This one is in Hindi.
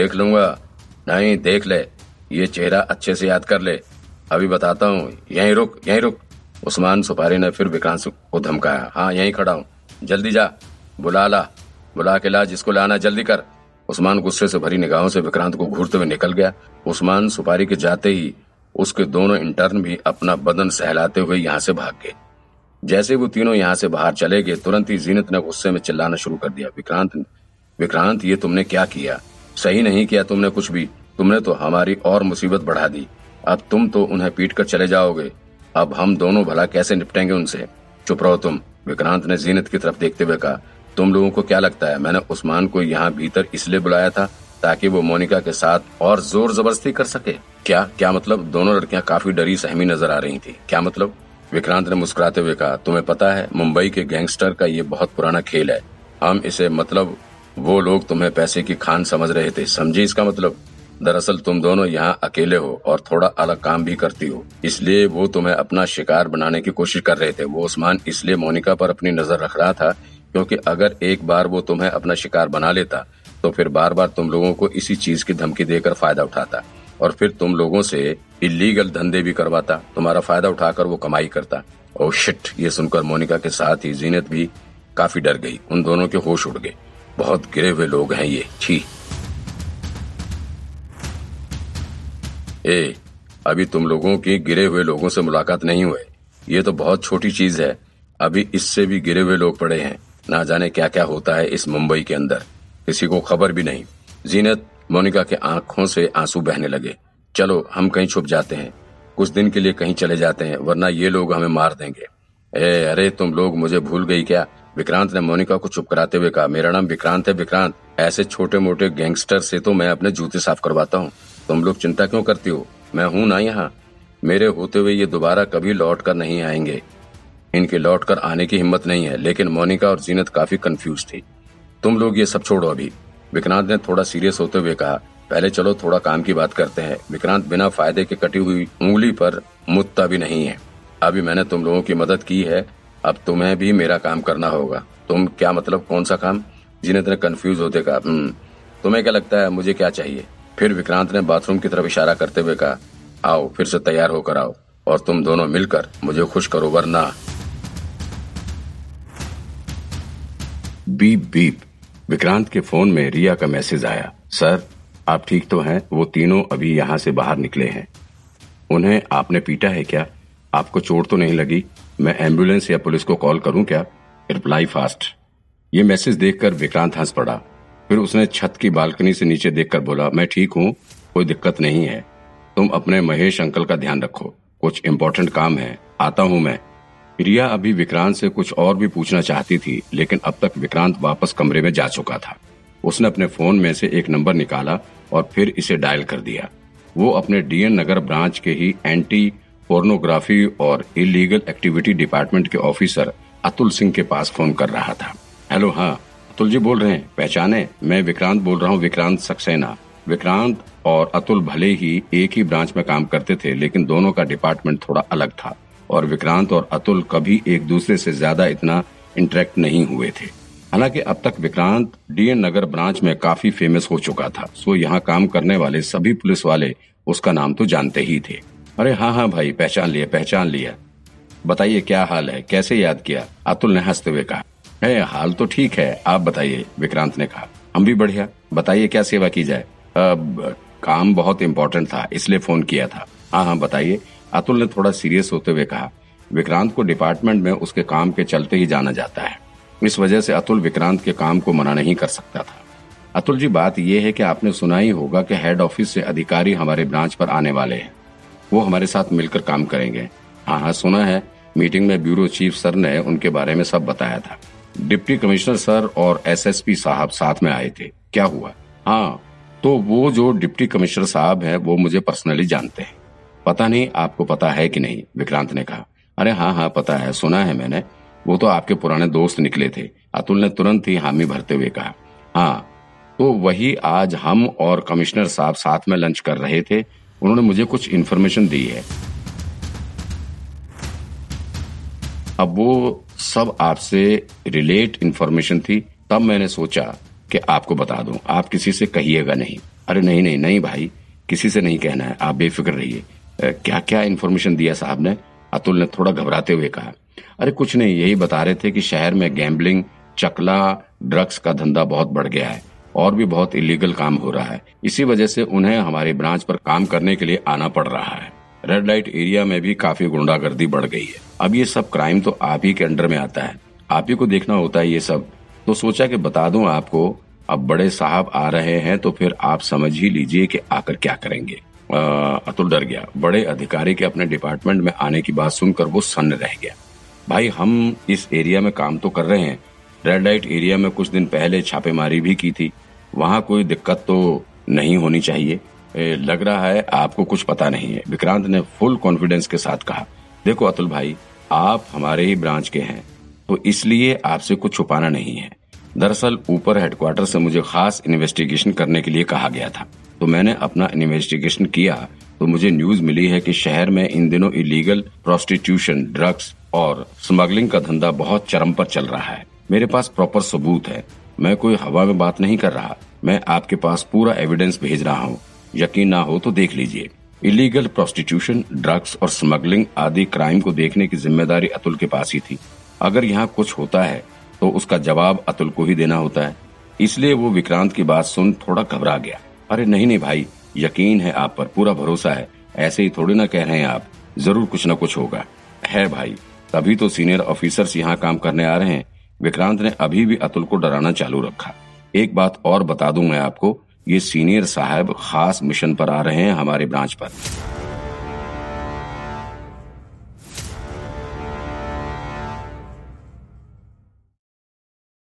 देख लूँगा। नहीं, देख ले। ये चेहरा अच्छे से याद कर ले। अभी बताता हूँ। यहीं रुक यहीं रुक। उस्मान सुपारी ने फिर विक्रांत को धमकाया। हाँ यहीं खड़ा हूँ। जल्दी जा। बुला ला। बुला के ला, जिसको लाना जल्दी कर। उस्मान गुस्से से भरी निगाहों से विक्रांत को घूरते हुए निकल गया। उस्मान सुपारी के जाते ही उसके दोनों इंटर्न भी अपना बदन सहलाते हुए यहाँ से भाग गए। जैसे वो तीनों यहाँ से बाहर चले गए, तुरंत ही जीनत ने गुस्से में चिल्लाना शुरू कर दिया। विक्रांत विक्रांत, ये तुमने क्या किया? सही नहीं किया तुमने कुछ भी। तुमने तो हमारी और मुसीबत बढ़ा दी। अब तुम तो उन्हें पीट कर चले जाओगे। अब हम दोनों भला कैसे निपटेंगे उनसे? चुप रहो तुम, विक्रांत ने जीनत की तरफ़ देखते हुए कहा। तुम लोगों को क्या लगता है, मैंने उस्मान को यहाँ भीतर इसलिए बुलाया था ताकि वो मोनिका के साथ और ज़ोर ज़बरदस्ती कर सके? क्या क्या मतलब? दोनों लड़कियाँ काफ़ी डरी सहमी नज़र आ रही थी। क्या मतलब? विक्रांत ने मुस्कुराते हुए कहा, तुम्हें पता है, मुंबई के गैंगस्टर का ये बहुत पुराना खेल है। हम इसे मतलब वो लोग तुम्हें पैसे की खान समझ रहे थे। समझे इसका मतलब? दरअसल तुम दोनों यहाँ अकेले हो और थोड़ा अलग काम भी करती हो। इसलिए वो तुम्हें अपना शिकार बनाने की कोशिश कर रहे थे। वो उस्मान इसलिए मोनिका पर अपनी नज़र रख रहा था क्योंकि अगर एक बार वो तुम्हें अपना शिकार बना लेता तो फिर बार बार तुम लोगों को इसी चीज़ की धमकी देकर फ़ायदा उठाता और फिर तुम लोगों से इलीगल धंधे भी करवाता। तुम्हारा फ़ायदा उठाकर वो कमाई करता। और शिट ये सुनकर मोनिका के साथ ही जीनत भी काफ़ी डर गई। उन दोनों के होश उड़ गए। बहुत गिरे हुए लोग हैं ये। छी। ए, अभी तुम लोगों की गिरे हुए लोगों से मुलाकात नहीं हुए ये तो बहुत छोटी चीज़ है। अभी इससे भी गिरे हुए लोग पड़े हैं। ना जाने क्या क्या होता है इस मुंबई के अंदर। किसी को खबर भी नहीं। जीनत मोनिका के आँखों से आँसू बहने लगे। चलो, हम कहीं छुप जाते हैं। कुछ दिन के लिए कहीं चले जाते हैं, वरना ये लोग हमें मार देंगे। ए, अरे, तुम लोग मुझे भूल गई क्या? विक्रांत ने मोनिका को चुप कराते हुए कहा, मेरा नाम विक्रांत है, विक्रांत। ऐसे छोटे मोटे गैंगस्टर से तो मैं अपने जूते साफ़ करवाता हूँ। तुम लोग चिंता क्यों करती हो? मैं हूँ ना यहाँ। मेरे होते हुए ये दोबारा कभी लौट कर नहीं आएँगे। इनके लौट कर आने की हिम्मत नहीं है, लेकिन मोनिका और जीनत काफ़ी कंफ्यूज थी। तुम लोग ये सब छोड़ो अभी। विक्रांत ने थोड़ा सीरियस होते हुए कहा, पहले चलो, थोड़ा काम की बात करते हैं। विक्रांत बिना फ़ायदे के कटी हुई उंगली पर मुद्दा भी नहीं है। अभी मैंने तुम लोगों की मदद की है अब तुम्हें भी मेरा काम करना होगा। तुम क्या मतलब कौन सा काम? जिन्हें ने कंफ्यूज होते कहा "हम्म, तुम्हें क्या लगता है मुझे क्या चाहिए? फिर विक्रांत ने बाथरूम की तरफ़ इशारा करते हुए कहा आओ फिर से तैयार होकर आओ और तुम दोनों मिलकर मुझे खुश करो वरना बीप बीप। विक्रांत के फ़ोन में रिया का मैसेज आया सर आप ठीक तो हैं? वो तीनों अभी यहाँ से बाहर निकले हैं। उन्हें आपने पीटा है क्या? आपको चोट तो नहीं लगी? मैं एंबुलेंस या पुलिस को कॉल करूँ क्या? रिप्लाई फास्ट ये मैसेज देखकर विक्रांत हंस पड़ा। फिर उसने छत की बालकनी से नीचे देखकर बोला, मैं ठीक हूँ, कोई दिक्कत नहीं है। तुम अपने महेश अंकल का ध्यान रखो। कुछ इम्पोर्टेंट काम है। आता हूँ मैं। रिया अभी विक्रांत से कुछ और भी पूछना चाहती थी, लेकिन अब तक विक्रांत वापस कमरे में जा चुका था। उसने अपने फ़ोन में से एक नंबर निकाला और फिर इसे डायल कर दिया। वो अपने डीएन नगर ब्रांच के ही एंटी पोर्नोग्राफी और इलीगल एक्टिविटी डिपार्टमेंट के ऑफिसर अतुल सिंह के पास फ़ोन कर रहा था। हेलो हाँ। अतुल जी बोल रहे हैं। पहचाने? मैं विक्रांत बोल रहा हूँ, विक्रांत सक्सेना। विक्रांत और अतुल भले ही एक ही ब्रांच में काम करते थे, लेकिन दोनों का डिपार्टमेंट थोड़ा अलग था और विक्रांत और अतुल कभी एक दूसरे से ज़्यादा इतना इंटरेक्ट नहीं हुए थे। हालाँकि अब तक विक्रांत डीएन नगर ब्रांच में काफ़ी फ़ेमस हो चुका था। सो यहाँ काम करने वाले सभी पुलिस वाले उसका नाम तो जानते ही थे। अरे हाँ हाँ भाई, पहचान लिया पहचान लिया बताइए क्या हाल है, कैसे याद किया? अतुल ने हँसते हुए कहा, है, हाल तो ठीक है, आप बताइए, विक्रांत ने कहा। हम भी बढ़िया, बताइए क्या सेवा की जाए? अब, काम बहुत इम्पोर्टेंट था, इसलिए फ़ोन किया था। हाँ हाँ बताइए। अतुल ने थोड़ा सीरियस होते हुए कहा, विक्रांत को डिपार्टमेंट में उसके काम के चलते ही जाना जाता है। इस वजह से अतुल विक्रांत के काम को मना नहीं कर सकता था। अतुल जी, बात यह है कि आपने सुना ही होगा कि हेड ऑफ़िस से अधिकारी हमारे ब्रांच पर आने वाले हैं। वो हमारे साथ मिलकर काम करेंगे। हाँ हाँ सुना है, मीटिंग में ब्यूरो चीफ सर ने उनके बारे में सब बताया था। डिप्टी कमिश्नर सर और एसएसपी साहब साथ में आए थे। क्या हुआ? हाँ तो वो जो डिप्टी कमिश्नर साहब हैं, वो मुझे पर्सनली जानते हैं। पता नहीं आपको पता है कि नहीं, विक्रांत ने कहा। अरे हाँ हाँ पता है, सुना है मैंने। वो तो आपके पुराने दोस्त निकले थे। अतुल ने तुरंत ही हामी भरते हुए कहा। हाँ तो वही आज हम और कमिश्नर साहब साथ में लंच कर रहे थे। उन्होंने मुझे कुछ इन्फॉर्मेशन दी है। अब वो सब आपसे रिलेट इन्फॉर्मेशन थी, तब मैंने सोचा कि आपको बता दूँ, आप किसी से कहिएगा नहीं। अरे नहीं नहीं नहीं भाई, किसी से नहीं कहना है, आप बेफिक्र रहिए। क्या क्या इन्फॉर्मेशन दिया साहब ने? अतुल ने थोड़ा घबराते हुए कहा, अरे कुछ नहीं, यही बता रहे थे कि शहर में गैम्बलिंग चकला ड्रग्स का धंधा बहुत बढ़ गया है। और भी बहुत इलीगल काम हो रहा है। इसी वजह से उन्हें हमारे ब्रांच पर काम करने के लिए आना पड़ रहा है। रेड लाइट एरिया में भी काफ़ी गुंडागर्दी बढ़ गई है। अब ये सब क्राइम तो आप ही के अंडर में आता है। आप ही को देखना होता है ये सब। तो सोचा कि बता दूँ आपको, अब बड़े साहब आ रहे हैं तो फिर आप समझ ही लीजिए कि आकर क्या करेंगे। अतुल डर गया। बड़े अधिकारी के अपने डिपार्टमेंट में आने की बात सुनकर वो सन्न रह गया। भाई, हम इस एरिया में काम तो कर रहे हैं। रेड लाइट एरिया में कुछ दिन पहले छापेमारी भी की थी। वहाँ कोई दिक्कत तो नहीं होनी चाहिए। लग रहा है आपको कुछ पता नहीं है। विक्रांत ने फुल कॉन्फिडेंस के साथ कहा, देखो अतुल भाई, आप हमारे ही ब्रांच के हैं तो इसलिए आपसे कुछ छुपाना नहीं है। दरअसल ऊपर हेडक्वार्टर से मुझे खास इन्वेस्टिगेशन करने के लिए कहा गया था। तो मैंने अपना इन्वेस्टिगेशन किया तो मुझे न्यूज़ मिली है कि शहर में इन दिनों इलीगल प्रोस्टिट्यूशन ड्रग्स और स्मगलिंग का धंधा बहुत चरम पर चल रहा है। मेरे पास प्रॉपर सबूत है मैं कोई हवा में बात नहीं कर रहा। मैं आपके पास पूरा एविडेंस भेज रहा हूँ। यकीन ना हो तो देख लीजिए। इलीगल प्रोस्टिट्यूशन ड्रग्स और स्मगलिंग आदि क्राइम को देखने की ज़िम्मेदारी अतुल के पास ही थी। अगर यहाँ कुछ होता है तो उसका जवाब अतुल को ही देना होता है। इसलिए वो विक्रांत की बात सुन थोड़ा घबरा गया। अरे नहीं नहीं भाई, यकीन है आप पर पूरा भरोसा है। ऐसे ही थोड़ी ना कह रहे हैं आप। ज़रूर कुछ न कुछ होगा। है भाई, तभी तो सीनियर ऑफिसर्स यहाँ काम करने आ रहे हैं। विक्रांत ने अभी भी अतुल को डराना चालू रखा। एक बात और बता दूँ मैं आपको, ये सीनियर साहब खास मिशन पर आ रहे हैं हमारे ब्रांच पर।